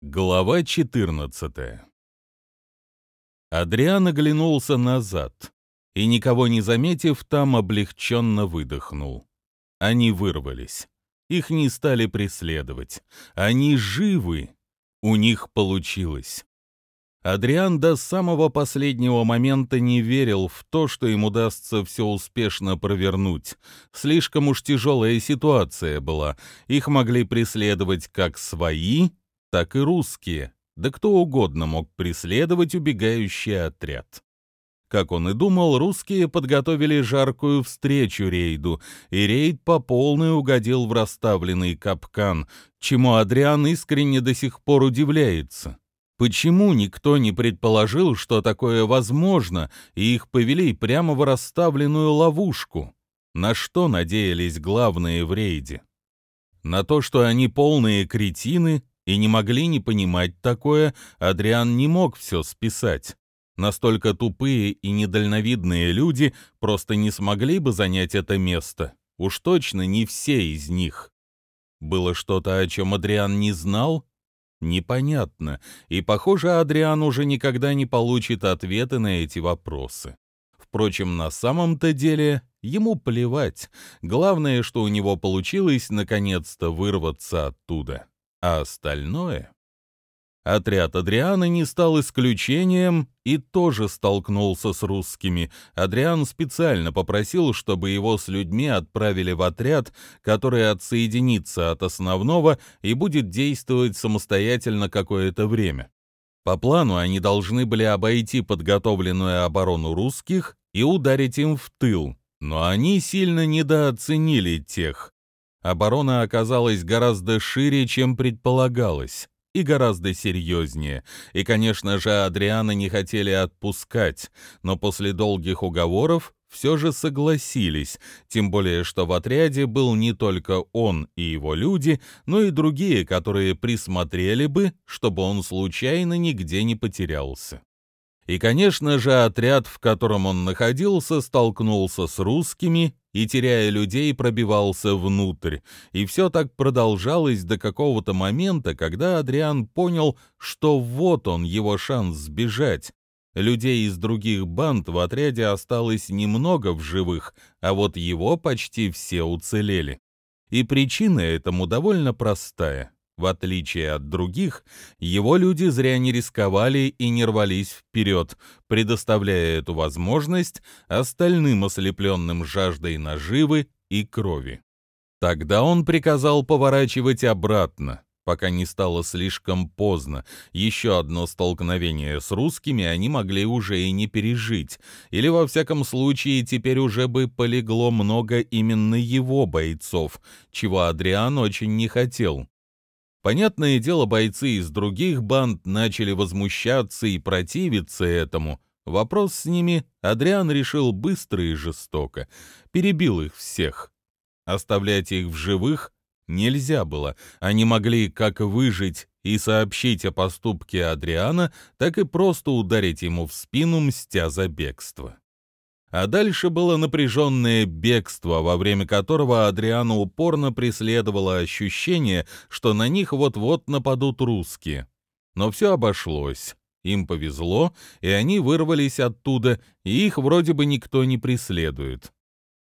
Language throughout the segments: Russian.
Глава 14 Адриан оглянулся назад и, никого не заметив, там облегченно выдохнул. Они вырвались. Их не стали преследовать. Они живы. У них получилось. Адриан до самого последнего момента не верил в то, что им удастся все успешно провернуть. Слишком уж тяжелая ситуация была. Их могли преследовать как свои, так и русские, да кто угодно мог преследовать убегающий отряд. Как он и думал, русские подготовили жаркую встречу рейду, и рейд по полной угодил в расставленный капкан, чему Адриан искренне до сих пор удивляется. Почему никто не предположил, что такое возможно, и их повели прямо в расставленную ловушку? На что надеялись главные в рейде? На то, что они полные кретины и не могли не понимать такое, Адриан не мог все списать. Настолько тупые и недальновидные люди просто не смогли бы занять это место. Уж точно не все из них. Было что-то, о чем Адриан не знал? Непонятно, и, похоже, Адриан уже никогда не получит ответы на эти вопросы. Впрочем, на самом-то деле ему плевать. Главное, что у него получилось наконец-то вырваться оттуда. А остальное... Отряд Адриана не стал исключением и тоже столкнулся с русскими. Адриан специально попросил, чтобы его с людьми отправили в отряд, который отсоединится от основного и будет действовать самостоятельно какое-то время. По плану они должны были обойти подготовленную оборону русских и ударить им в тыл, но они сильно недооценили тех, Оборона оказалась гораздо шире, чем предполагалось, и гораздо серьезнее. И, конечно же, Адриана не хотели отпускать, но после долгих уговоров все же согласились, тем более что в отряде был не только он и его люди, но и другие, которые присмотрели бы, чтобы он случайно нигде не потерялся. И, конечно же, отряд, в котором он находился, столкнулся с русскими и, теряя людей, пробивался внутрь. И все так продолжалось до какого-то момента, когда Адриан понял, что вот он, его шанс сбежать. Людей из других банд в отряде осталось немного в живых, а вот его почти все уцелели. И причина этому довольно простая. В отличие от других, его люди зря не рисковали и не рвались вперед, предоставляя эту возможность остальным ослепленным жаждой наживы и крови. Тогда он приказал поворачивать обратно, пока не стало слишком поздно. Еще одно столкновение с русскими они могли уже и не пережить, или во всяком случае теперь уже бы полегло много именно его бойцов, чего Адриан очень не хотел. Понятное дело, бойцы из других банд начали возмущаться и противиться этому. Вопрос с ними Адриан решил быстро и жестоко. Перебил их всех. Оставлять их в живых нельзя было. Они могли как выжить и сообщить о поступке Адриана, так и просто ударить ему в спину, мстя за бегство. А дальше было напряженное бегство, во время которого Адриана упорно преследовало ощущение, что на них вот-вот нападут русские. Но все обошлось. Им повезло, и они вырвались оттуда, и их вроде бы никто не преследует.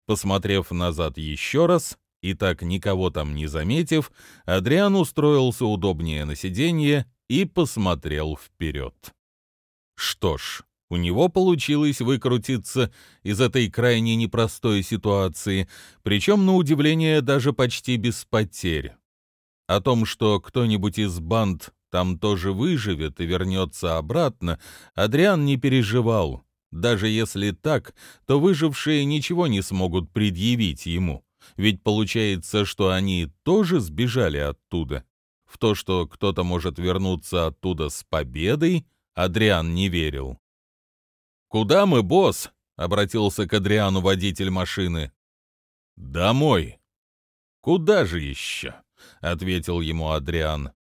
Посмотрев назад еще раз, и так никого там не заметив, Адриан устроился удобнее на сиденье и посмотрел вперед. Что ж, у него получилось выкрутиться из этой крайне непростой ситуации, причем, на удивление, даже почти без потерь. О том, что кто-нибудь из банд там тоже выживет и вернется обратно, Адриан не переживал. Даже если так, то выжившие ничего не смогут предъявить ему. Ведь получается, что они тоже сбежали оттуда. В то, что кто-то может вернуться оттуда с победой, Адриан не верил. «Куда мы, босс?» — обратился к Адриану водитель машины. «Домой». «Куда же еще?» — ответил ему Адриан.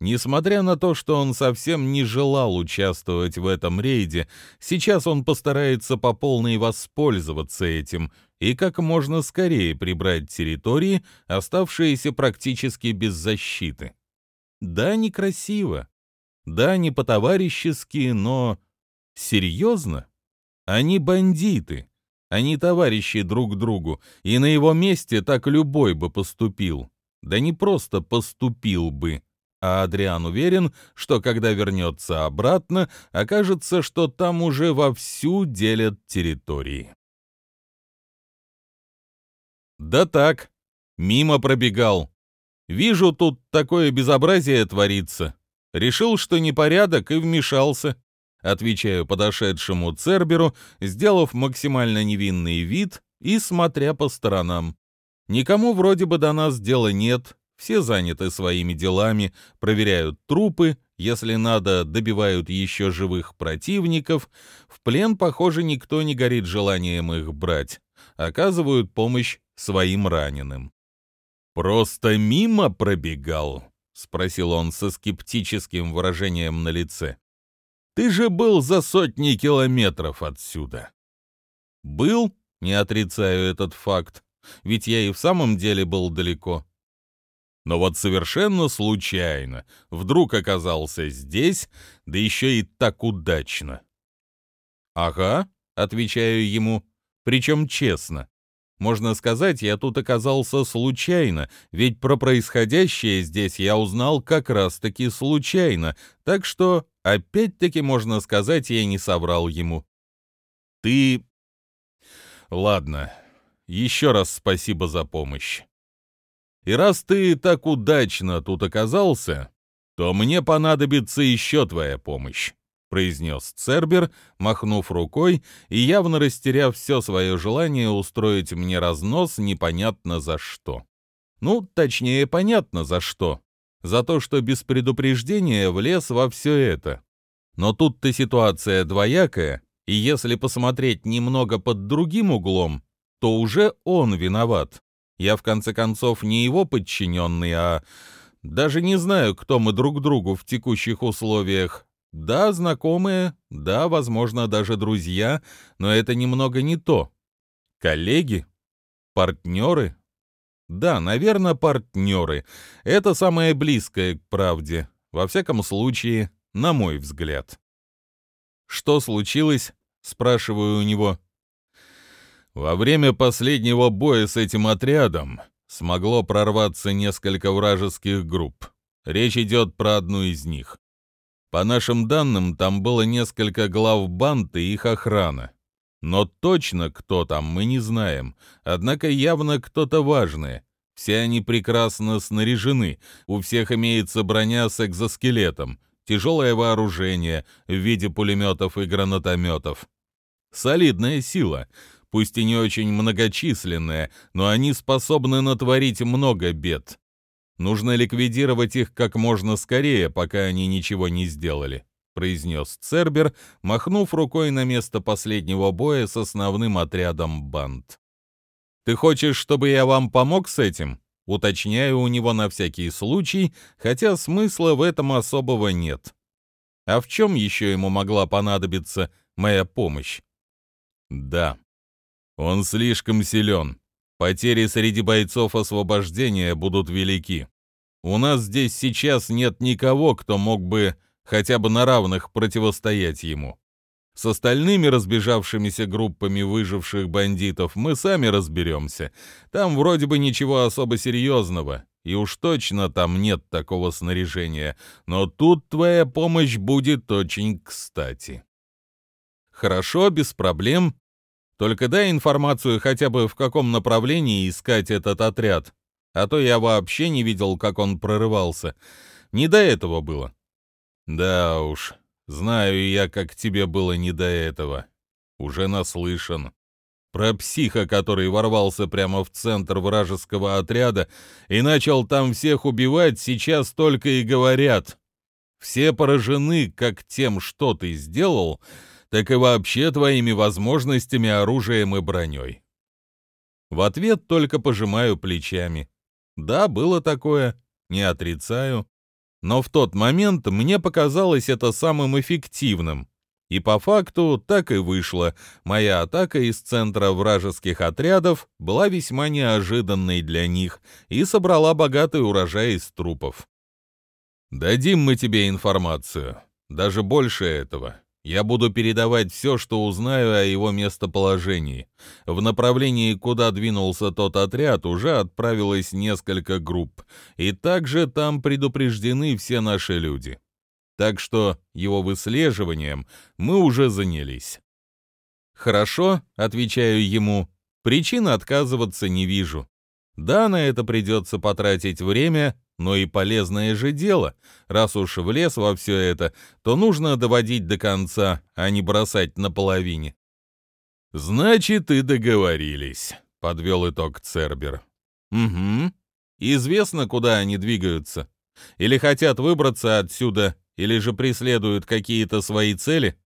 Несмотря на то, что он совсем не желал участвовать в этом рейде, сейчас он постарается по полной воспользоваться этим и как можно скорее прибрать территории, оставшиеся практически без защиты. Да, некрасиво. Да, не по-товарищески, но... Серьезно? Они бандиты. Они товарищи друг другу, и на его месте так любой бы поступил. Да не просто поступил бы, а Адриан уверен, что когда вернется обратно, окажется, что там уже вовсю делят территории. Да так, мимо пробегал. Вижу, тут такое безобразие творится. Решил, что непорядок, и вмешался. Отвечаю подошедшему Церберу, сделав максимально невинный вид и смотря по сторонам. Никому вроде бы до нас дела нет, все заняты своими делами, проверяют трупы, если надо, добивают еще живых противников. В плен, похоже, никто не горит желанием их брать. Оказывают помощь своим раненым. «Просто мимо пробегал?» — спросил он со скептическим выражением на лице. «Ты же был за сотни километров отсюда». «Был?» — не отрицаю этот факт, ведь я и в самом деле был далеко но вот совершенно случайно вдруг оказался здесь, да еще и так удачно. «Ага», — отвечаю ему, причем честно. Можно сказать, я тут оказался случайно, ведь про происходящее здесь я узнал как раз-таки случайно, так что, опять-таки, можно сказать, я не соврал ему. «Ты...» «Ладно, еще раз спасибо за помощь. И раз ты так удачно тут оказался, то мне понадобится еще твоя помощь», — произнес Цербер, махнув рукой и явно растеряв все свое желание устроить мне разнос непонятно за что. Ну, точнее, понятно за что. За то, что без предупреждения влез во все это. Но тут-то ситуация двоякая, и если посмотреть немного под другим углом, то уже он виноват. Я, в конце концов, не его подчиненный, а... Даже не знаю, кто мы друг другу в текущих условиях. Да, знакомые, да, возможно, даже друзья, но это немного не то. Коллеги? Партнеры? Да, наверное, партнеры. Это самое близкое к правде. Во всяком случае, на мой взгляд. «Что случилось?» — спрашиваю у него. Во время последнего боя с этим отрядом смогло прорваться несколько вражеских групп. Речь идет про одну из них. По нашим данным, там было несколько глав банд и их охрана. Но точно кто там, мы не знаем. Однако явно кто-то важный. Все они прекрасно снаряжены, у всех имеется броня с экзоскелетом, тяжелое вооружение в виде пулеметов и гранатометов. Солидная сила — пусть и не очень многочисленные, но они способны натворить много бед. Нужно ликвидировать их как можно скорее, пока они ничего не сделали», — произнес Цербер, махнув рукой на место последнего боя с основным отрядом банд. «Ты хочешь, чтобы я вам помог с этим?» Уточняю у него на всякий случай, хотя смысла в этом особого нет. А в чем еще ему могла понадобиться моя помощь? Да, он слишком силен. Потери среди бойцов освобождения будут велики. У нас здесь сейчас нет никого, кто мог бы хотя бы на равных противостоять ему. С остальными разбежавшимися группами выживших бандитов мы сами разберемся. Там вроде бы ничего особо серьезного, и уж точно там нет такого снаряжения, но тут твоя помощь будет очень кстати. Хорошо, без проблем. Только дай информацию хотя бы в каком направлении искать этот отряд, а то я вообще не видел, как он прорывался. Не до этого было. Да уж, знаю я, как тебе было не до этого. Уже наслышан. Про психа, который ворвался прямо в центр вражеского отряда и начал там всех убивать, сейчас только и говорят. Все поражены как тем, что ты сделал, так и вообще твоими возможностями, оружием и броней. В ответ только пожимаю плечами. Да, было такое, не отрицаю. Но в тот момент мне показалось это самым эффективным. И по факту так и вышло. Моя атака из центра вражеских отрядов была весьма неожиданной для них и собрала богатый урожай из трупов. Дадим мы тебе информацию. Даже больше этого. Я буду передавать все, что узнаю о его местоположении. В направлении, куда двинулся тот отряд, уже отправилось несколько групп, и также там предупреждены все наши люди. Так что его выслеживанием мы уже занялись. «Хорошо», — отвечаю ему, — «причин отказываться не вижу. Да, на это придется потратить время, но и полезное же дело. Раз уж влез во все это, то нужно доводить до конца, а не бросать на половине. «Значит, и договорились», — подвел итог Цербер. «Угу. Известно, куда они двигаются. Или хотят выбраться отсюда, или же преследуют какие-то свои цели?»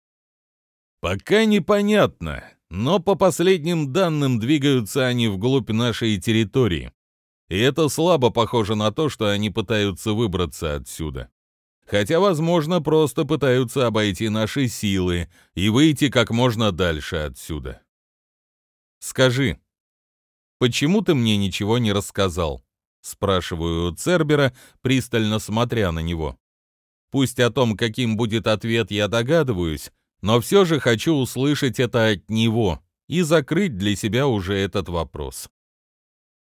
«Пока непонятно, но по последним данным двигаются они вглубь нашей территории. И это слабо похоже на то, что они пытаются выбраться отсюда. Хотя, возможно, просто пытаются обойти наши силы и выйти как можно дальше отсюда. Скажи, почему ты мне ничего не рассказал? Спрашиваю Цербера, пристально смотря на него. Пусть о том, каким будет ответ, я догадываюсь, но все же хочу услышать это от него и закрыть для себя уже этот вопрос.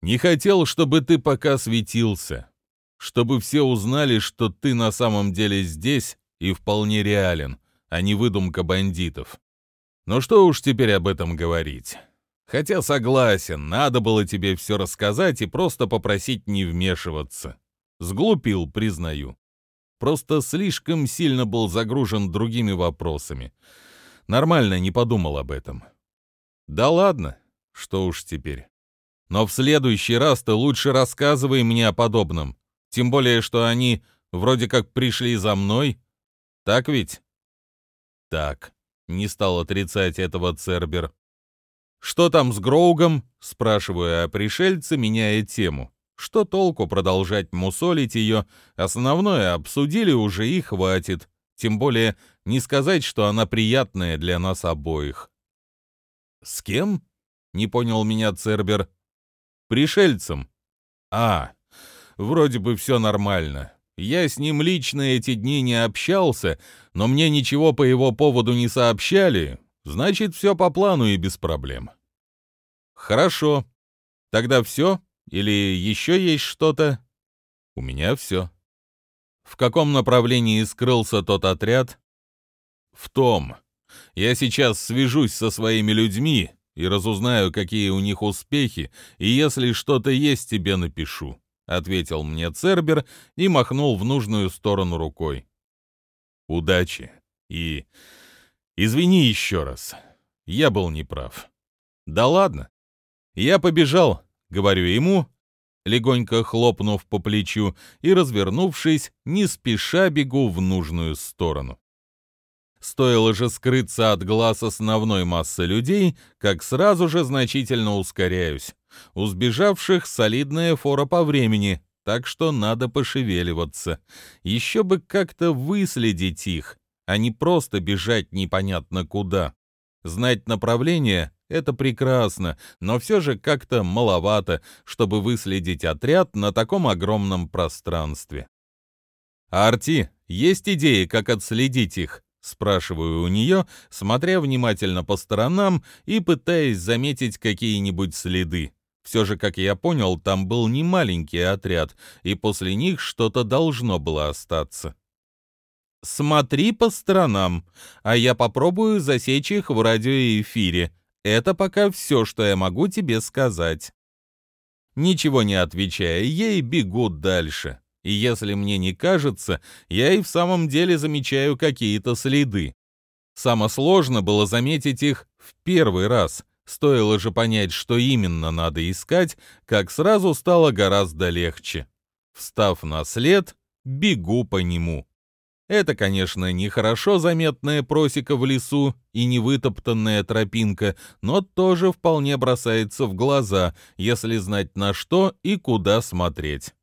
Не хотел, чтобы ты пока светился, чтобы все узнали, что ты на самом деле здесь и вполне реален, а не выдумка бандитов. Но что уж теперь об этом говорить. Хотя согласен, надо было тебе все рассказать и просто попросить не вмешиваться. Сглупил, признаю. Просто слишком сильно был загружен другими вопросами. Нормально не подумал об этом. Да ладно, что уж теперь. Но в следующий раз ты лучше рассказывай мне о подобном. Тем более, что они вроде как пришли за мной. Так ведь? Так, не стал отрицать этого Цербер. Что там с Гроугом? Спрашиваю о пришельце, меняя тему. Что толку продолжать мусолить ее? Основное обсудили уже и хватит. Тем более не сказать, что она приятная для нас обоих. «С кем?» — не понял меня Цербер. Пришельцем? А, вроде бы все нормально. Я с ним лично эти дни не общался, но мне ничего по его поводу не сообщали. Значит, все по плану и без проблем. Хорошо. Тогда все? Или еще есть что-то? У меня все. В каком направлении скрылся тот отряд? В том. Я сейчас свяжусь со своими людьми и разузнаю, какие у них успехи, и если что-то есть, тебе напишу», — ответил мне Цербер и махнул в нужную сторону рукой. «Удачи и... извини еще раз. Я был неправ». «Да ладно. Я побежал», — говорю ему, легонько хлопнув по плечу и, развернувшись, не спеша бегу в нужную сторону. Стоило же скрыться от глаз основной массы людей, как сразу же значительно ускоряюсь. У сбежавших солидная фора по времени, так что надо пошевеливаться. Еще бы как-то выследить их, а не просто бежать непонятно куда. Знать направление — это прекрасно, но все же как-то маловато, чтобы выследить отряд на таком огромном пространстве. «Арти, есть идеи, как отследить их?» Спрашиваю у нее, смотря внимательно по сторонам и пытаясь заметить какие-нибудь следы. Все же, как я понял, там был не маленький отряд, и после них что-то должно было остаться. «Смотри по сторонам, а я попробую засечь их в радиоэфире. Это пока все, что я могу тебе сказать». Ничего не отвечая ей, бегу дальше и если мне не кажется, я и в самом деле замечаю какие-то следы. Самое сложно было заметить их в первый раз. Стоило же понять, что именно надо искать, как сразу стало гораздо легче. Встав на след, бегу по нему. Это, конечно, не хорошо заметная просека в лесу и не вытоптанная тропинка, но тоже вполне бросается в глаза, если знать на что и куда смотреть.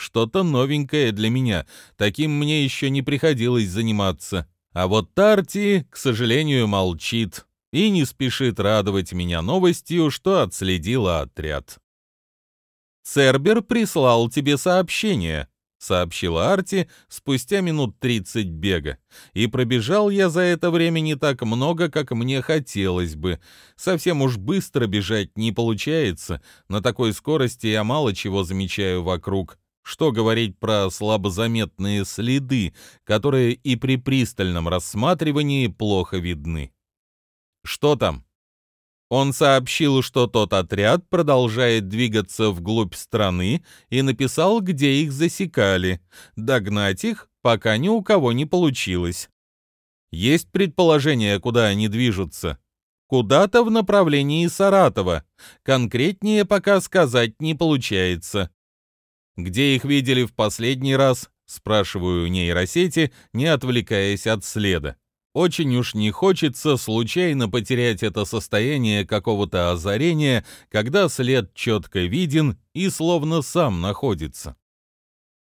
Что-то новенькое для меня, таким мне еще не приходилось заниматься. А вот Тарти, к сожалению, молчит и не спешит радовать меня новостью, что отследила отряд. «Цербер прислал тебе сообщение», сообщила Арти спустя минут 30 бега. И пробежал я за это время не так много, как мне хотелось бы. Совсем уж быстро бежать не получается. На такой скорости я мало чего замечаю вокруг. Что говорить про слабозаметные следы, которые и при пристальном рассматривании плохо видны. Что там? Он сообщил, что тот отряд продолжает двигаться вглубь страны и написал, где их засекали. Догнать их пока ни у кого не получилось. Есть предположение, куда они движутся? Куда-то в направлении Саратова. Конкретнее пока сказать не получается. Где их видели в последний раз? Спрашиваю нейросети, не отвлекаясь от следа. Очень уж не хочется случайно потерять это состояние какого-то озарения, когда след четко виден и словно сам находится.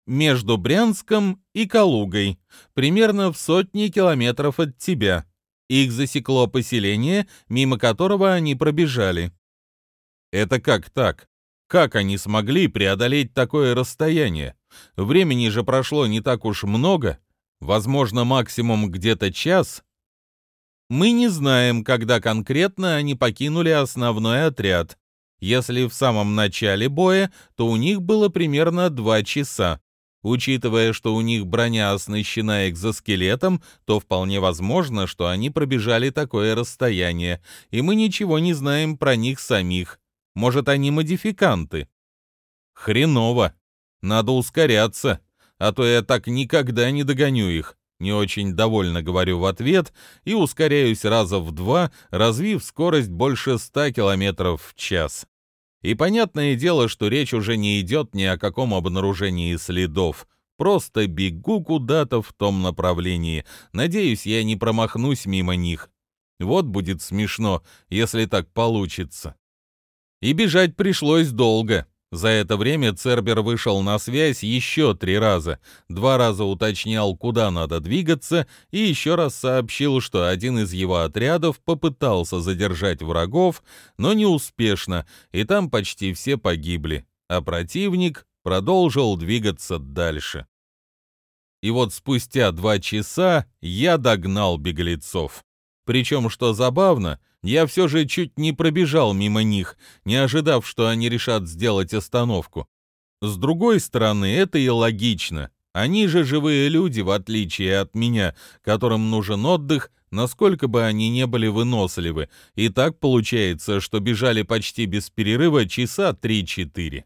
Между Брянском и Калугой, примерно в сотни километров от тебя. Их засекло поселение, мимо которого они пробежали. Это как так? Как они смогли преодолеть такое расстояние? Времени же прошло не так уж много, Возможно, максимум где-то час. Мы не знаем, когда конкретно они покинули основной отряд. Если в самом начале боя, то у них было примерно два часа. Учитывая, что у них броня оснащена экзоскелетом, то вполне возможно, что они пробежали такое расстояние, и мы ничего не знаем про них самих. Может, они модификанты? Хреново. Надо ускоряться а то я так никогда не догоню их. Не очень довольно говорю в ответ и ускоряюсь раза в два, развив скорость больше 100 км в час. И понятное дело, что речь уже не идет ни о каком обнаружении следов. Просто бегу куда-то в том направлении. Надеюсь, я не промахнусь мимо них. Вот будет смешно, если так получится. И бежать пришлось долго. За это время Цербер вышел на связь еще три раза, два раза уточнял, куда надо двигаться, и еще раз сообщил, что один из его отрядов попытался задержать врагов, но неуспешно, и там почти все погибли, а противник продолжил двигаться дальше. И вот спустя два часа я догнал беглецов. Причем, что забавно, я все же чуть не пробежал мимо них, не ожидав, что они решат сделать остановку. С другой стороны, это и логично. Они же живые люди, в отличие от меня, которым нужен отдых, насколько бы они не были выносливы. И так получается, что бежали почти без перерыва часа 3-4.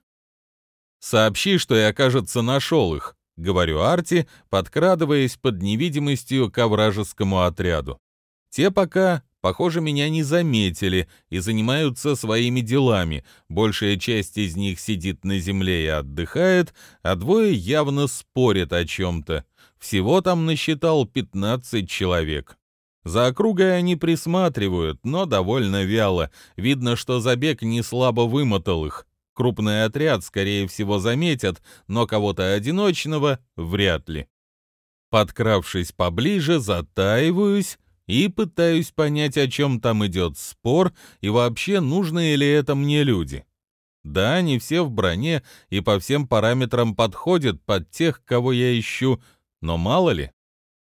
«Сообщи, что я, кажется, нашел их», — говорю Арти, подкрадываясь под невидимостью к вражескому отряду. Те пока похоже, меня не заметили и занимаются своими делами. Большая часть из них сидит на земле и отдыхает, а двое явно спорят о чем-то. Всего там насчитал 15 человек. За округой они присматривают, но довольно вяло. Видно, что забег не слабо вымотал их. Крупный отряд, скорее всего, заметят, но кого-то одиночного вряд ли. Подкравшись поближе, затаиваюсь и пытаюсь понять, о чем там идет спор и вообще нужны ли это мне люди. Да, они все в броне и по всем параметрам подходят под тех, кого я ищу, но мало ли.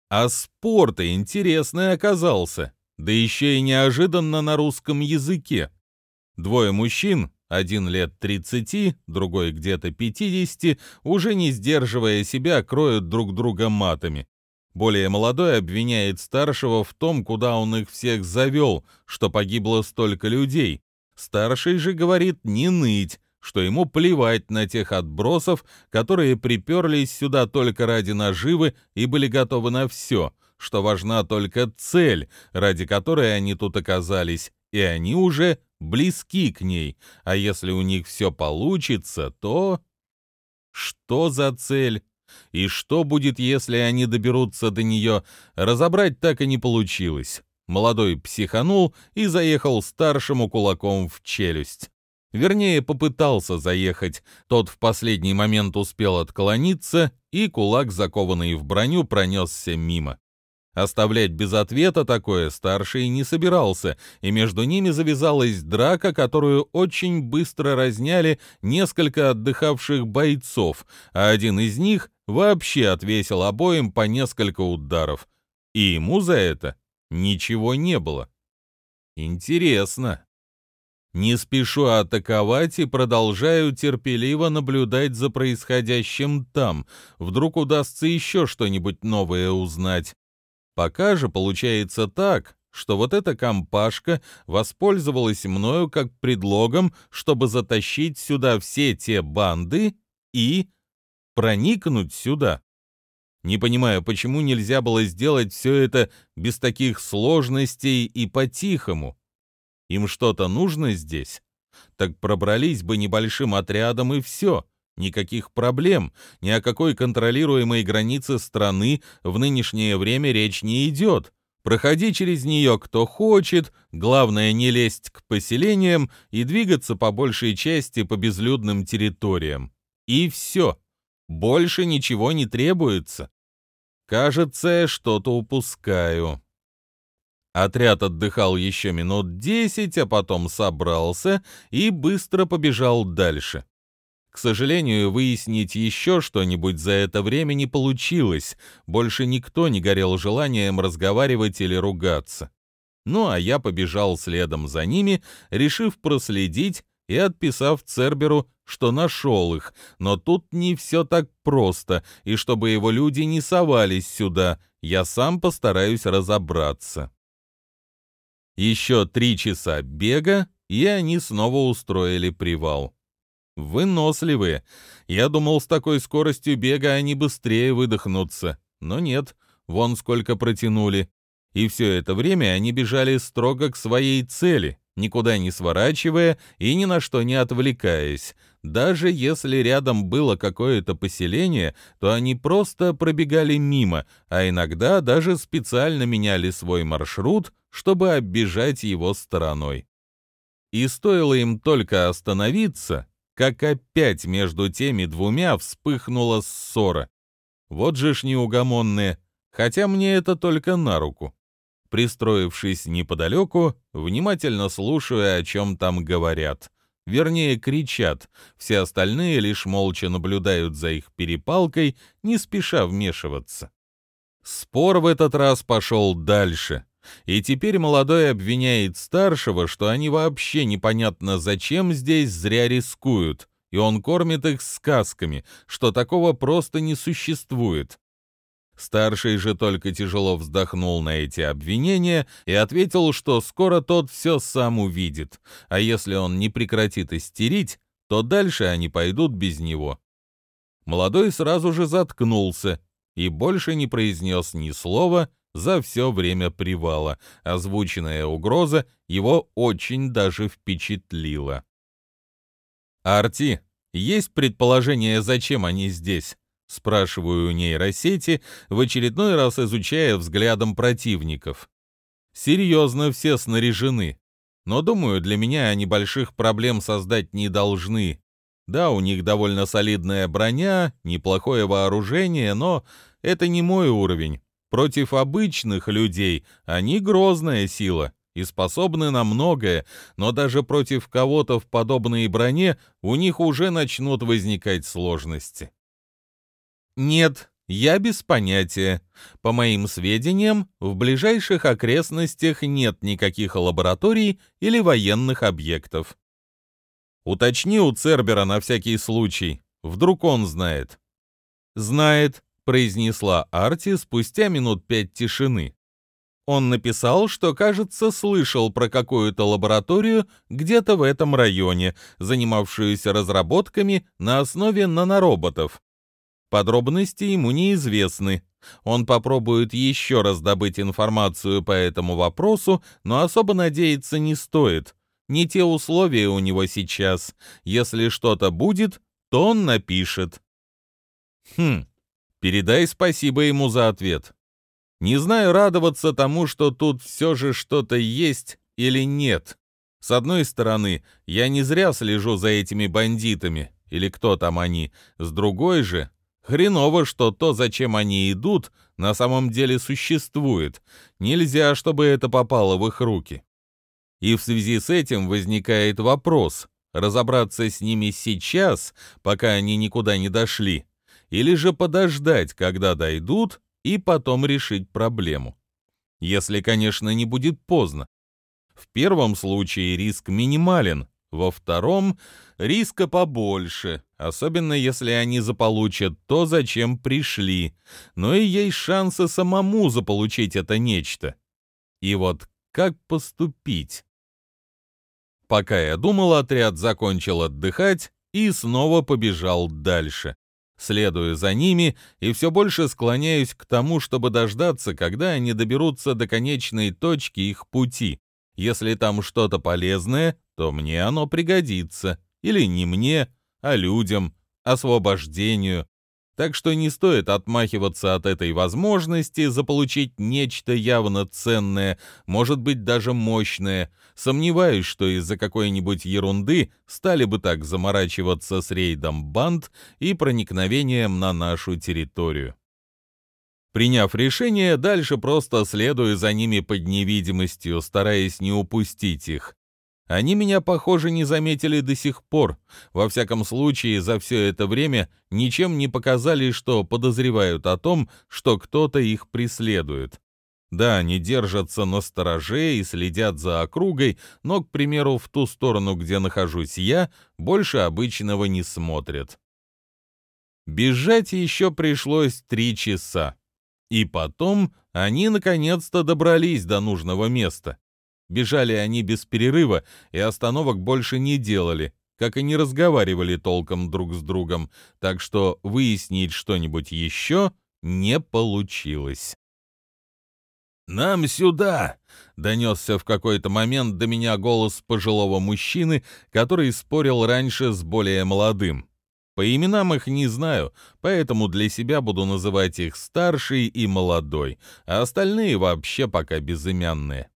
А спор-то интересный оказался, да еще и неожиданно на русском языке. Двое мужчин, один лет 30, другой где-то 50, уже не сдерживая себя, кроют друг друга матами. Более молодой обвиняет старшего в том, куда он их всех завел, что погибло столько людей. Старший же говорит не ныть, что ему плевать на тех отбросов, которые приперлись сюда только ради наживы и были готовы на все, что важна только цель, ради которой они тут оказались, и они уже близки к ней, а если у них все получится, то... Что за цель? И что будет, если они доберутся до нее, разобрать так и не получилось. Молодой психанул и заехал старшему кулаком в челюсть. Вернее, попытался заехать. Тот в последний момент успел отклониться, и кулак, закованный в броню, пронесся мимо. Оставлять без ответа такое старший не собирался, и между ними завязалась драка, которую очень быстро разняли несколько отдыхавших бойцов, а один из них вообще отвесил обоим по несколько ударов. И ему за это ничего не было. Интересно. Не спешу атаковать и продолжаю терпеливо наблюдать за происходящим там. Вдруг удастся еще что-нибудь новое узнать. Пока же получается так, что вот эта компашка воспользовалась мною как предлогом, чтобы затащить сюда все те банды и проникнуть сюда. Не понимаю, почему нельзя было сделать все это без таких сложностей и по-тихому. Им что-то нужно здесь? Так пробрались бы небольшим отрядом и все. Никаких проблем, ни о какой контролируемой границе страны в нынешнее время речь не идет. Проходи через нее кто хочет, главное не лезть к поселениям и двигаться по большей части по безлюдным территориям. И все. Больше ничего не требуется. Кажется, что-то упускаю. Отряд отдыхал еще минут десять, а потом собрался и быстро побежал дальше. К сожалению, выяснить еще что-нибудь за это время не получилось. Больше никто не горел желанием разговаривать или ругаться. Ну а я побежал следом за ними, решив проследить и отписав Церберу, что нашел их, но тут не все так просто, и чтобы его люди не совались сюда, я сам постараюсь разобраться. Еще три часа бега, и они снова устроили привал. Выносливые. Я думал, с такой скоростью бега они быстрее выдохнутся. Но нет, вон сколько протянули. И все это время они бежали строго к своей цели, никуда не сворачивая и ни на что не отвлекаясь. Даже если рядом было какое-то поселение, то они просто пробегали мимо, а иногда даже специально меняли свой маршрут, чтобы оббежать его стороной. И стоило им только остановиться, как опять между теми двумя вспыхнула ссора. Вот же ж неугомонные, хотя мне это только на руку. Пристроившись неподалеку, внимательно слушаю, о чем там говорят. Вернее, кричат, все остальные лишь молча наблюдают за их перепалкой, не спеша вмешиваться. Спор в этот раз пошел дальше. И теперь молодой обвиняет старшего, что они вообще непонятно зачем здесь зря рискуют, и он кормит их сказками, что такого просто не существует. Старший же только тяжело вздохнул на эти обвинения и ответил, что скоро тот все сам увидит, а если он не прекратит истерить, то дальше они пойдут без него. Молодой сразу же заткнулся и больше не произнес ни слова, за все время привала. Озвученная угроза его очень даже впечатлила. «Арти, есть предположение, зачем они здесь?» Спрашиваю у нейросети, в очередной раз изучая взглядом противников. Серьезно все снаряжены. Но, думаю, для меня они больших проблем создать не должны. Да, у них довольно солидная броня, неплохое вооружение, но это не мой уровень. Против обычных людей они грозная сила и способны на многое, но даже против кого-то в подобной броне у них уже начнут возникать сложности. Нет, я без понятия. По моим сведениям, в ближайших окрестностях нет никаких лабораторий или военных объектов. Уточни у Цербера на всякий случай. Вдруг он знает. Знает, произнесла Арти спустя минут пять тишины. Он написал, что, кажется, слышал про какую-то лабораторию где-то в этом районе, занимавшуюся разработками на основе нанороботов. Подробности ему неизвестны. Он попробует еще раз добыть информацию по этому вопросу, но особо надеяться не стоит. Не те условия у него сейчас. Если что-то будет, то он напишет. Хм, Передай спасибо ему за ответ. Не знаю, радоваться тому, что тут все же что-то есть или нет. С одной стороны, я не зря слежу за этими бандитами, или кто там они. С другой же, хреново, что то, зачем они идут, на самом деле существует. Нельзя, чтобы это попало в их руки. И в связи с этим возникает вопрос, разобраться с ними сейчас, пока они никуда не дошли, или же подождать, когда дойдут, и потом решить проблему. Если, конечно, не будет поздно. В первом случае риск минимален, во втором риска побольше, особенно если они заполучат то, зачем пришли, но и есть шансы самому заполучить это нечто. И вот как поступить? Пока я думал, отряд закончил отдыхать и снова побежал дальше. Следую за ними и все больше склоняюсь к тому, чтобы дождаться, когда они доберутся до конечной точки их пути. Если там что-то полезное, то мне оно пригодится. Или не мне, а людям, освобождению. Так что не стоит отмахиваться от этой возможности заполучить нечто явно ценное, может быть даже мощное. Сомневаюсь, что из-за какой-нибудь ерунды стали бы так заморачиваться с рейдом банд и проникновением на нашу территорию. Приняв решение, дальше просто следую за ними под невидимостью, стараясь не упустить их. Они меня, похоже, не заметили до сих пор. Во всяком случае, за все это время ничем не показали, что подозревают о том, что кто-то их преследует. Да, они держатся на стороже и следят за округой, но, к примеру, в ту сторону, где нахожусь я, больше обычного не смотрят. Бежать еще пришлось три часа. И потом они наконец-то добрались до нужного места. Бежали они без перерыва и остановок больше не делали, как и не разговаривали толком друг с другом, так что выяснить что-нибудь еще не получилось. «Нам сюда!» — донесся в какой-то момент до меня голос пожилого мужчины, который спорил раньше с более молодым. По именам их не знаю, поэтому для себя буду называть их старший и молодой, а остальные вообще пока безымянные.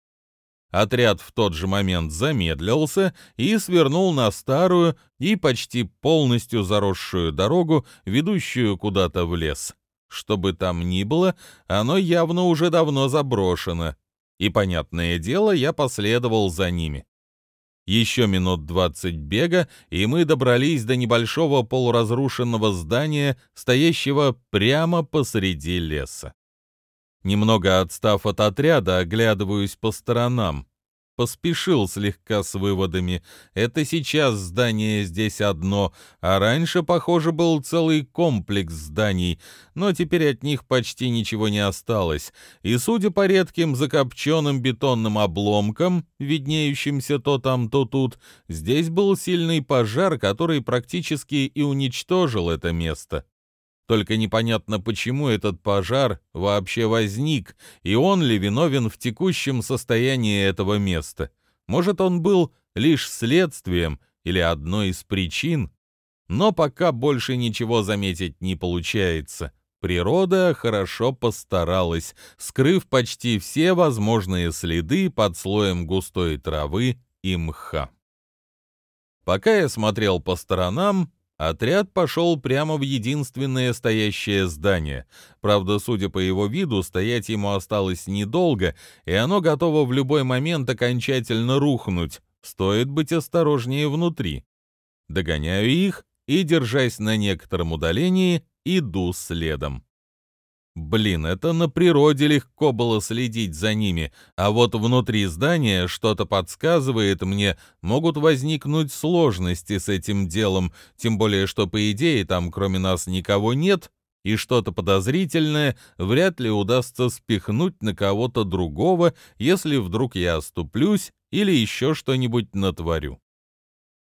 Отряд в тот же момент замедлился и свернул на старую и почти полностью заросшую дорогу, ведущую куда-то в лес. Что бы там ни было, оно явно уже давно заброшено. И, понятное дело, я последовал за ними. Еще минут двадцать бега, и мы добрались до небольшого полуразрушенного здания, стоящего прямо посреди леса. Немного отстав от отряда, оглядываюсь по сторонам. Поспешил слегка с выводами. Это сейчас здание здесь одно, а раньше, похоже, был целый комплекс зданий, но теперь от них почти ничего не осталось. И, судя по редким закопченным бетонным обломкам, виднеющимся то там, то тут, здесь был сильный пожар, который практически и уничтожил это место. Только непонятно, почему этот пожар вообще возник, и он ли виновен в текущем состоянии этого места. Может, он был лишь следствием или одной из причин? Но пока больше ничего заметить не получается. Природа хорошо постаралась, скрыв почти все возможные следы под слоем густой травы и мха. Пока я смотрел по сторонам, Отряд пошел прямо в единственное стоящее здание. Правда, судя по его виду, стоять ему осталось недолго, и оно готово в любой момент окончательно рухнуть. Стоит быть осторожнее внутри. Догоняю их и, держась на некотором удалении, иду следом. Блин, это на природе легко было следить за ними, а вот внутри здания что-то подсказывает мне, могут возникнуть сложности с этим делом, тем более что, по идее, там кроме нас никого нет, и что-то подозрительное вряд ли удастся спихнуть на кого-то другого, если вдруг я оступлюсь или еще что-нибудь натворю.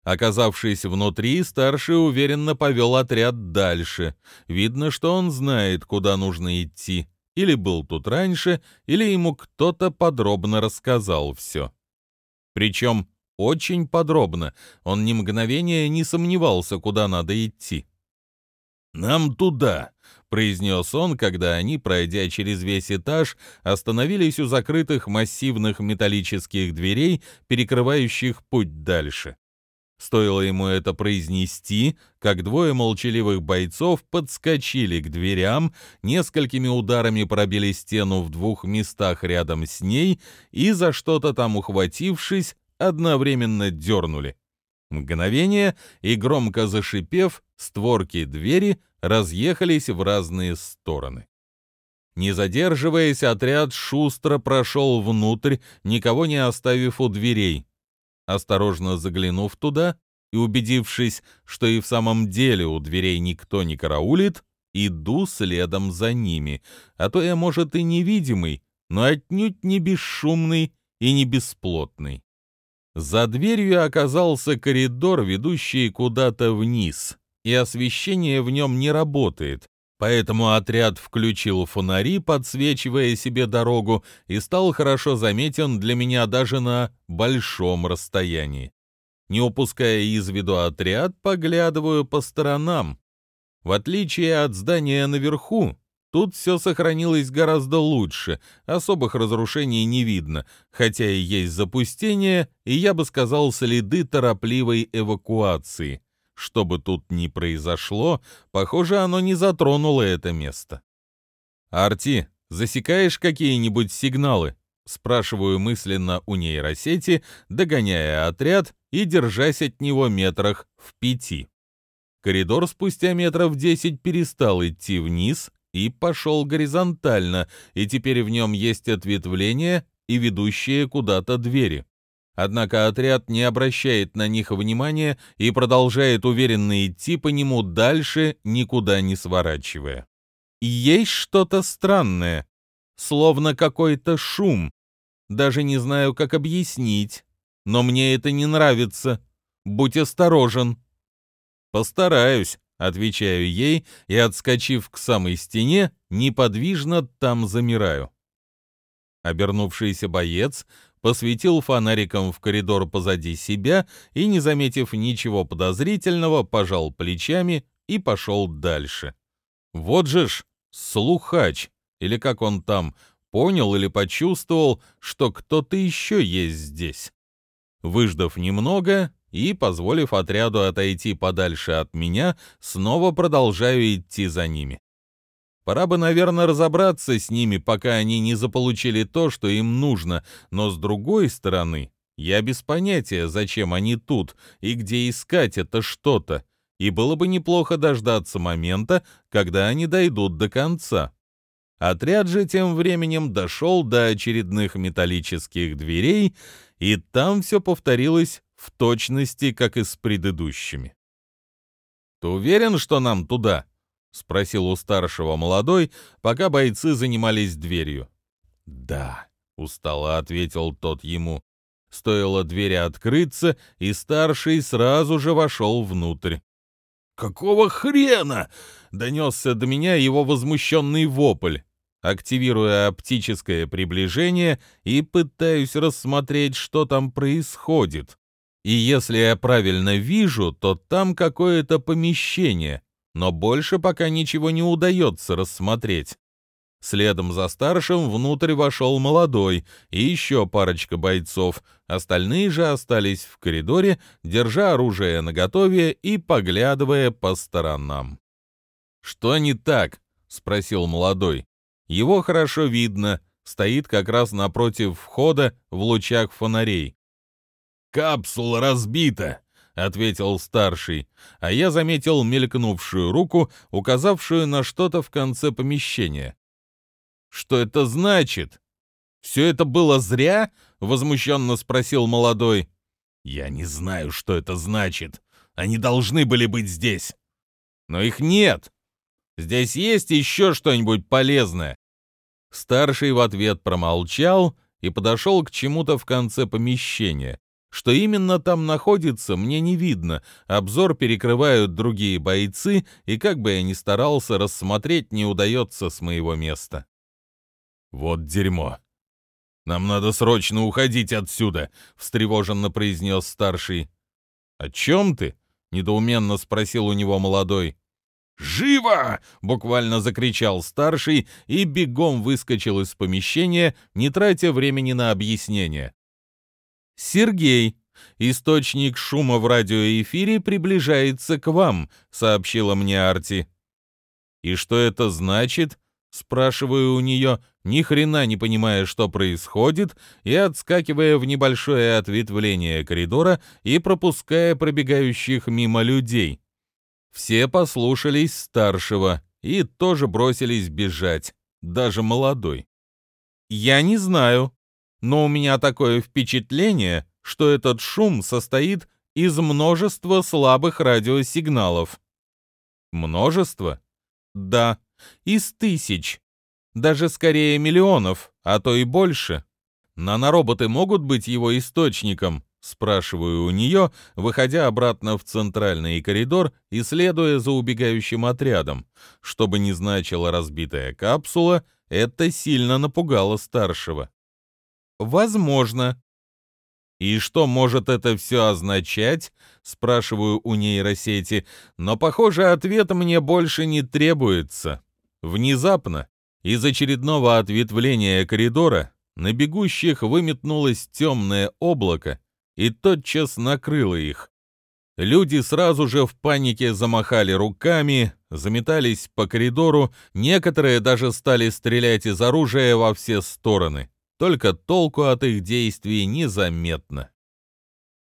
Оказавшись внутри, старший уверенно повел отряд дальше. Видно, что он знает, куда нужно идти. Или был тут раньше, или ему кто-то подробно рассказал все. Причем очень подробно. Он ни мгновения не сомневался, куда надо идти. «Нам туда», — произнес он, когда они, пройдя через весь этаж, остановились у закрытых массивных металлических дверей, перекрывающих путь дальше. Стоило ему это произнести, как двое молчаливых бойцов подскочили к дверям, несколькими ударами пробили стену в двух местах рядом с ней и, за что-то там ухватившись, одновременно дернули. Мгновение, и громко зашипев, створки двери разъехались в разные стороны. Не задерживаясь, отряд шустро прошел внутрь, никого не оставив у дверей. Осторожно заглянув туда и убедившись, что и в самом деле у дверей никто не караулит, иду следом за ними, а то я, может, и невидимый, но отнюдь не бесшумный и не бесплотный. За дверью оказался коридор, ведущий куда-то вниз, и освещение в нем не работает, поэтому отряд включил фонари, подсвечивая себе дорогу, и стал хорошо заметен для меня даже на большом расстоянии. Не упуская из виду отряд, поглядываю по сторонам. В отличие от здания наверху, тут все сохранилось гораздо лучше, особых разрушений не видно, хотя и есть запустение, и я бы сказал следы торопливой эвакуации. Что бы тут ни произошло, похоже, оно не затронуло это место. «Арти, засекаешь какие-нибудь сигналы?» Спрашиваю мысленно у нейросети, догоняя отряд и держась от него метрах в пяти. Коридор спустя метров десять перестал идти вниз и пошел горизонтально, и теперь в нем есть ответвления и ведущие куда-то двери. Однако отряд не обращает на них внимания и продолжает уверенно идти по нему дальше, никуда не сворачивая. есть что-то странное, словно какой-то шум. Даже не знаю, как объяснить, но мне это не нравится. Будь осторожен. Постараюсь, отвечаю ей и, отскочив к самой стене, неподвижно там замираю. Обернувшийся боец посветил фонариком в коридор позади себя и, не заметив ничего подозрительного, пожал плечами и пошел дальше. Вот же ж, слухач, или как он там, понял или почувствовал, что кто-то еще есть здесь. Выждав немного и, позволив отряду отойти подальше от меня, снова продолжаю идти за ними. Пора бы, наверное, разобраться с ними, пока они не заполучили то, что им нужно, но с другой стороны, я без понятия, зачем они тут и где искать это что-то, и было бы неплохо дождаться момента, когда они дойдут до конца. Отряд же тем временем дошел до очередных металлических дверей, и там все повторилось в точности, как и с предыдущими. «Ты уверен, что нам туда?» — спросил у старшего молодой, пока бойцы занимались дверью. «Да», — устало ответил тот ему. Стоило двери открыться, и старший сразу же вошел внутрь. «Какого хрена?» — донесся до меня его возмущенный вопль. Активируя оптическое приближение и пытаюсь рассмотреть, что там происходит. И если я правильно вижу, то там какое-то помещение, но больше пока ничего не удается рассмотреть. Следом за старшим внутрь вошел молодой и еще парочка бойцов, остальные же остались в коридоре, держа оружие наготове и поглядывая по сторонам. «Что не так?» — спросил молодой. Его хорошо видно, стоит как раз напротив входа в лучах фонарей. «Капсула разбита!» — ответил старший, а я заметил мелькнувшую руку, указавшую на что-то в конце помещения. «Что это значит? Все это было зря?» — возмущенно спросил молодой. «Я не знаю, что это значит. Они должны были быть здесь. Но их нет. Здесь есть еще что-нибудь полезное?» Старший в ответ промолчал и подошел к чему-то в конце помещения. Что именно там находится, мне не видно. Обзор перекрывают другие бойцы, и как бы я ни старался, рассмотреть не удается с моего места. «Вот дерьмо! Нам надо срочно уходить отсюда!» — встревоженно произнес старший. «О чем ты?» — недоуменно спросил у него молодой. «Живо!» — буквально закричал старший и бегом выскочил из помещения, не тратя времени на объяснение. «Сергей», Источник шума в радиоэфире приближается к вам», — сообщила мне Арти. «И что это значит?» — спрашиваю у нее, ни хрена не понимая, что происходит, и отскакивая в небольшое ответвление коридора и пропуская пробегающих мимо людей. Все послушались старшего и тоже бросились бежать, даже молодой. «Я не знаю, но у меня такое впечатление, что этот шум состоит из множества слабых радиосигналов». «Множество?» «Да, из тысяч даже скорее миллионов, а то и больше. Нанороботы могут быть его источником, спрашиваю у нее, выходя обратно в центральный коридор и следуя за убегающим отрядом. Что бы ни значила разбитая капсула, это сильно напугало старшего. Возможно. И что может это все означать? Спрашиваю у нейросети, но, похоже, ответ мне больше не требуется. Внезапно из очередного ответвления коридора на бегущих выметнулось темное облако и тотчас накрыло их. Люди сразу же в панике замахали руками, заметались по коридору, некоторые даже стали стрелять из оружия во все стороны. Только толку от их действий незаметно.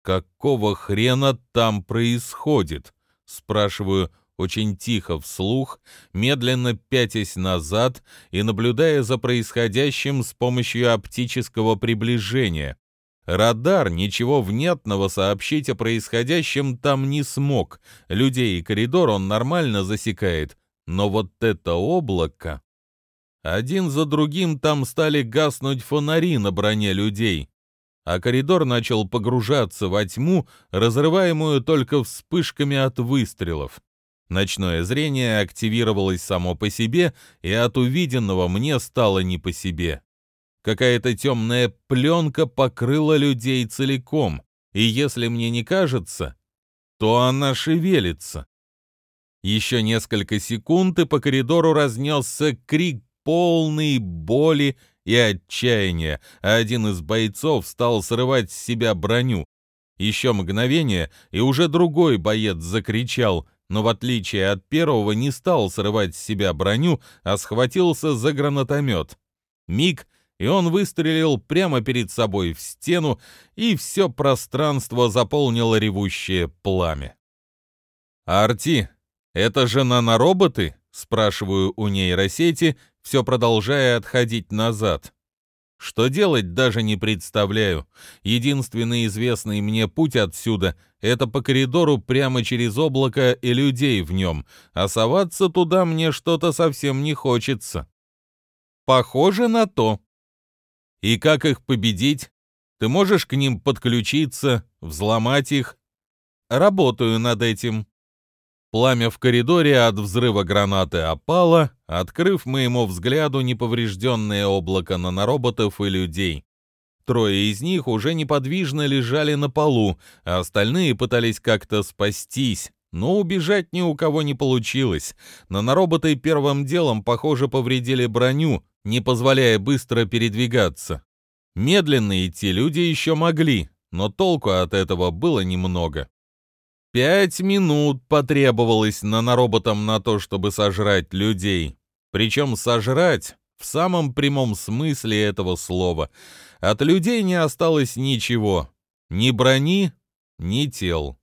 «Какого хрена там происходит?» — спрашиваю очень тихо вслух, медленно пятясь назад и наблюдая за происходящим с помощью оптического приближения. Радар ничего внятного сообщить о происходящем там не смог. Людей и коридор он нормально засекает. Но вот это облако... Один за другим там стали гаснуть фонари на броне людей, а коридор начал погружаться во тьму, разрываемую только вспышками от выстрелов. Ночное зрение активировалось само по себе, и от увиденного мне стало не по себе. Какая-то темная пленка покрыла людей целиком, и если мне не кажется, то она шевелится. Еще несколько секунд, и по коридору разнесся крик полный боли и отчаяния, а один из бойцов стал срывать с себя броню. Еще мгновение, и уже другой боец закричал но в отличие от первого не стал срывать с себя броню, а схватился за гранатомет. Миг, и он выстрелил прямо перед собой в стену, и все пространство заполнило ревущее пламя. «Арти, это же нанороботы?» — спрашиваю у нейросети, все продолжая отходить назад. Что делать, даже не представляю. Единственный известный мне путь отсюда — это по коридору прямо через облако и людей в нем, а соваться туда мне что-то совсем не хочется. Похоже на то. И как их победить? Ты можешь к ним подключиться, взломать их? Работаю над этим. Пламя в коридоре от взрыва гранаты опало, открыв моему взгляду неповрежденное облако нанороботов и людей. Трое из них уже неподвижно лежали на полу, а остальные пытались как-то спастись, но убежать ни у кого не получилось. Нанороботы первым делом, похоже, повредили броню, не позволяя быстро передвигаться. Медленно идти люди еще могли, но толку от этого было немного. Пять минут потребовалось нанороботам на то, чтобы сожрать людей. Причем сожрать в самом прямом смысле этого слова. От людей не осталось ничего. Ни брони, ни тел.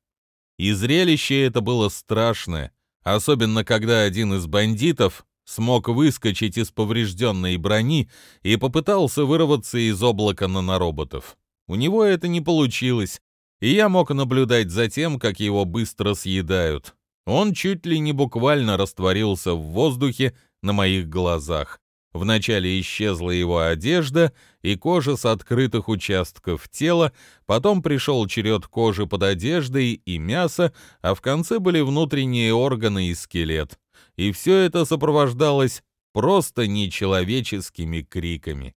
И зрелище это было страшное. Особенно, когда один из бандитов смог выскочить из поврежденной брони и попытался вырваться из облака нанороботов. У него это не получилось, и я мог наблюдать за тем, как его быстро съедают. Он чуть ли не буквально растворился в воздухе на моих глазах. Вначале исчезла его одежда и кожа с открытых участков тела, потом пришел черед кожи под одеждой и мяса, а в конце были внутренние органы и скелет. И все это сопровождалось просто нечеловеческими криками.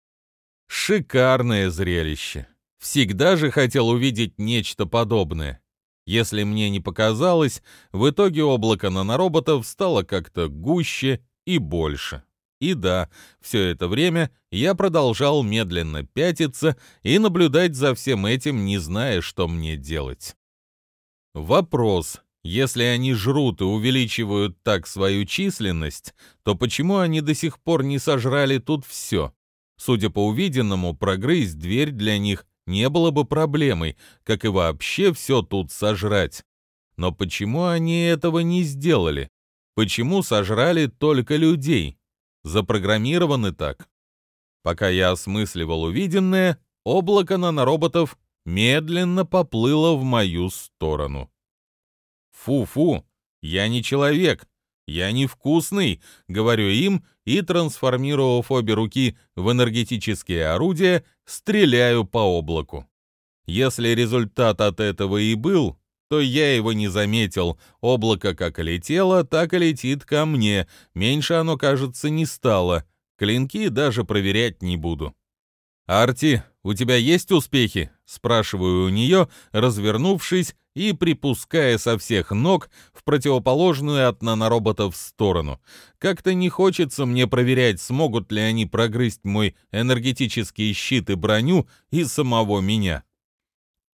Шикарное зрелище. Всегда же хотел увидеть нечто подобное. Если мне не показалось, в итоге облако нанороботов стало как-то гуще и больше. И да, все это время я продолжал медленно пятиться и наблюдать за всем этим, не зная, что мне делать. Вопрос. Если они жрут и увеличивают так свою численность, то почему они до сих пор не сожрали тут все? Судя по увиденному, прогрызть дверь для них не было бы проблемой, как и вообще все тут сожрать. Но почему они этого не сделали? Почему сожрали только людей? Запрограммированы так. Пока я осмысливал увиденное, облако нанороботов медленно поплыло в мою сторону. «Фу-фу, я не человек, я невкусный», — говорю им, и, трансформировав обе руки в энергетические орудия, стреляю по облаку. Если результат от этого и был, то я его не заметил. Облако как летело, так и летит ко мне. Меньше оно, кажется, не стало. Клинки даже проверять не буду. «Арти, у тебя есть успехи?» — спрашиваю у нее, развернувшись и припуская со всех ног в противоположную от нанороботов сторону. Как-то не хочется мне проверять, смогут ли они прогрызть мой энергетический щит и броню и самого меня.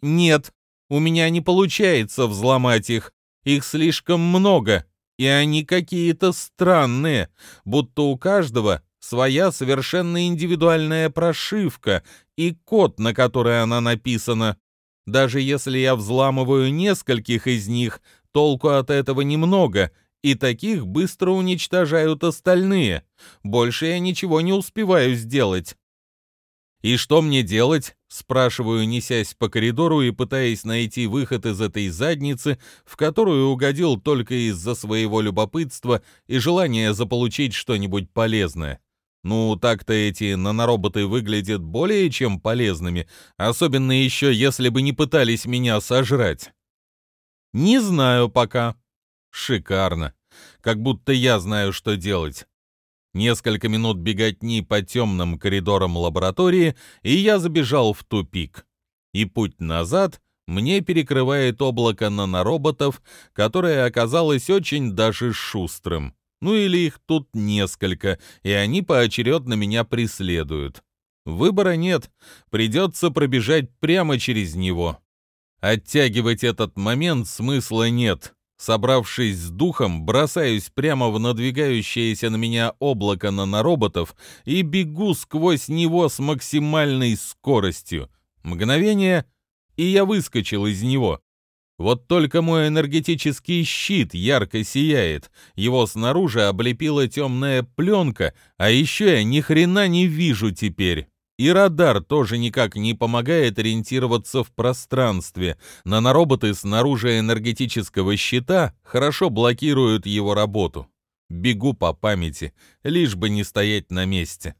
«Нет», у меня не получается взломать их. Их слишком много, и они какие-то странные, будто у каждого своя совершенно индивидуальная прошивка и код, на который она написана. Даже если я взламываю нескольких из них, толку от этого немного, и таких быстро уничтожают остальные. Больше я ничего не успеваю сделать. «И что мне делать?» — спрашиваю, несясь по коридору и пытаясь найти выход из этой задницы, в которую угодил только из-за своего любопытства и желания заполучить что-нибудь полезное. Ну, так-то эти нанороботы выглядят более чем полезными, особенно еще если бы не пытались меня сожрать. Не знаю пока. Шикарно. Как будто я знаю, что делать. Несколько минут беготни по темным коридорам лаборатории, и я забежал в тупик. И путь назад мне перекрывает облако нанороботов, которое оказалось очень даже шустрым. Ну или их тут несколько, и они поочередно меня преследуют. Выбора нет, придется пробежать прямо через него. Оттягивать этот момент смысла нет. Собравшись с духом, бросаюсь прямо в надвигающееся на меня облако нанороботов и бегу сквозь него с максимальной скоростью. Мгновение, и я выскочил из него. Вот только мой энергетический щит ярко сияет, его снаружи облепила темная пленка, а еще я ни хрена не вижу теперь. И радар тоже никак не помогает ориентироваться в пространстве. Нанороботы снаружи энергетического щита хорошо блокируют его работу. Бегу по памяти, лишь бы не стоять на месте.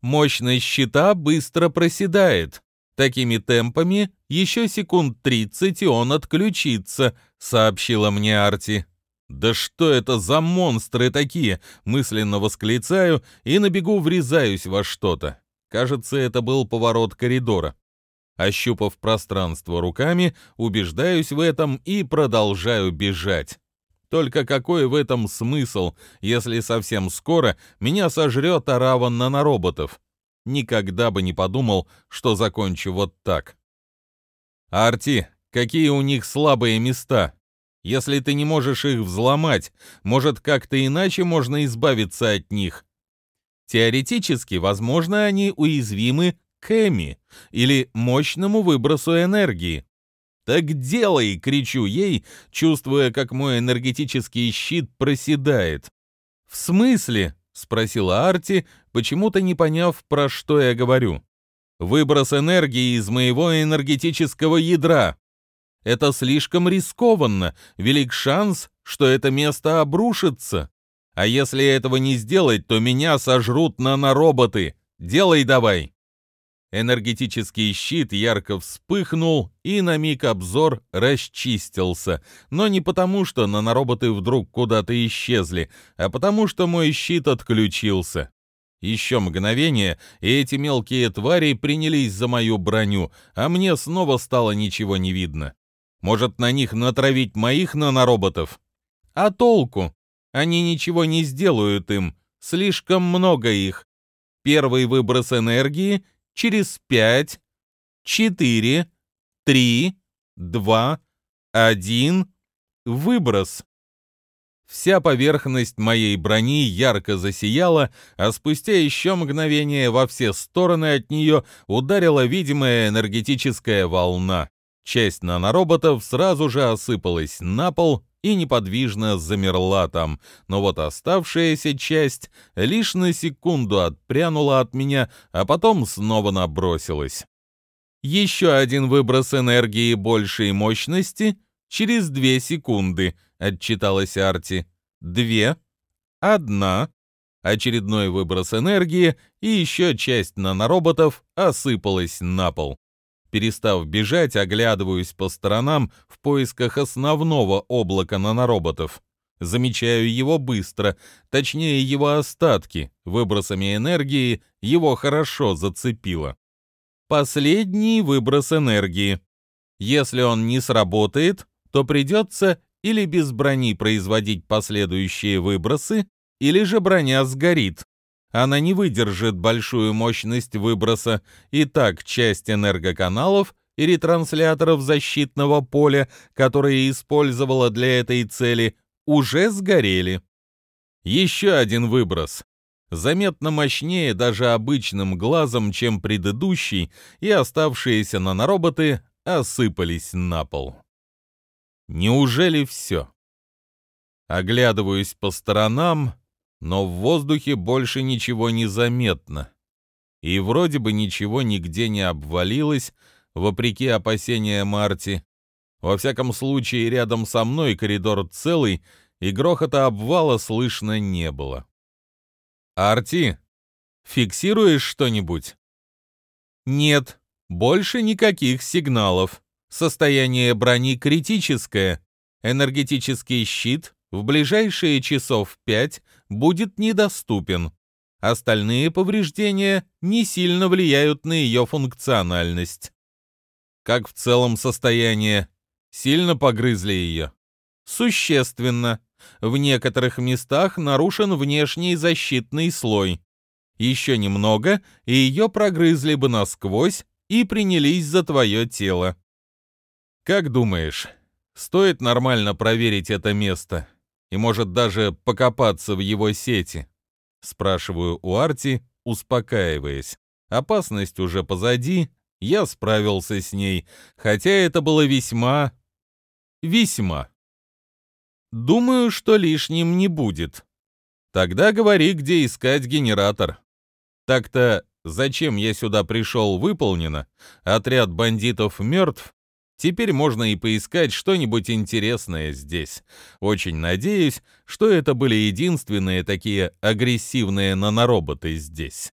Мощность щита быстро проседает. Такими темпами еще секунд 30 и он отключится, сообщила мне Арти. «Да что это за монстры такие?» — мысленно восклицаю и на бегу врезаюсь во что-то. Кажется, это был поворот коридора. Ощупав пространство руками, убеждаюсь в этом и продолжаю бежать. Только какой в этом смысл, если совсем скоро меня сожрет орава нанороботов? Никогда бы не подумал, что закончу вот так. Арти, какие у них слабые места? Если ты не можешь их взломать, может, как-то иначе можно избавиться от них? Теоретически, возможно, они уязвимы к эми или мощному выбросу энергии. «Так делай!» — кричу ей, чувствуя, как мой энергетический щит проседает. «В смысле?» — спросила Арти, почему-то не поняв, про что я говорю. «Выброс энергии из моего энергетического ядра. Это слишком рискованно, велик шанс, что это место обрушится». А если этого не сделать, то меня сожрут нанороботы. Делай давай!» Энергетический щит ярко вспыхнул, и на миг обзор расчистился. Но не потому, что нанороботы вдруг куда-то исчезли, а потому, что мой щит отключился. Еще мгновение, и эти мелкие твари принялись за мою броню, а мне снова стало ничего не видно. Может, на них натравить моих нанороботов? А толку? Они ничего не сделают им, Слишком много их. Первый выброс энергии через 5, 4, 3, 2, 1. Выброс. Вся поверхность моей брони ярко засияла, а спустя еще мгновение во все стороны от нее ударила видимая энергетическая волна. Часть нанороботов сразу же осыпалась на пол и неподвижно замерла там, но вот оставшаяся часть лишь на секунду отпрянула от меня, а потом снова набросилась. Еще один выброс энергии большей мощности через две секунды —— отчиталась Арти. «Две. Одна». Очередной выброс энергии, и еще часть нанороботов осыпалась на пол. Перестав бежать, оглядываюсь по сторонам в поисках основного облака нанороботов. Замечаю его быстро, точнее его остатки, выбросами энергии его хорошо зацепило. Последний выброс энергии. Если он не сработает, то придется или без брони производить последующие выбросы, или же броня сгорит. Она не выдержит большую мощность выброса, и так часть энергоканалов и ретрансляторов защитного поля, которые использовала для этой цели, уже сгорели. Еще один выброс. Заметно мощнее даже обычным глазом, чем предыдущий, и оставшиеся нанороботы осыпались на пол. Неужели все? Оглядываюсь по сторонам, но в воздухе больше ничего не заметно. И вроде бы ничего нигде не обвалилось, вопреки опасениям Марти. Во всяком случае, рядом со мной коридор целый, и грохота обвала слышно не было. «Арти, фиксируешь что-нибудь?» «Нет, больше никаких сигналов», Состояние брони критическое. Энергетический щит в ближайшие часов 5 будет недоступен. Остальные повреждения не сильно влияют на ее функциональность. Как в целом состояние? Сильно погрызли ее? Существенно. В некоторых местах нарушен внешний защитный слой. Еще немного, и ее прогрызли бы насквозь и принялись за твое тело. Как думаешь, стоит нормально проверить это место и, может, даже покопаться в его сети? Спрашиваю у Арти, успокаиваясь. Опасность уже позади, я справился с ней, хотя это было весьма... весьма. Думаю, что лишним не будет. Тогда говори, где искать генератор. Так-то зачем я сюда пришел, выполнено. Отряд бандитов мертв, Теперь можно и поискать что-нибудь интересное здесь. Очень надеюсь, что это были единственные такие агрессивные нанороботы здесь.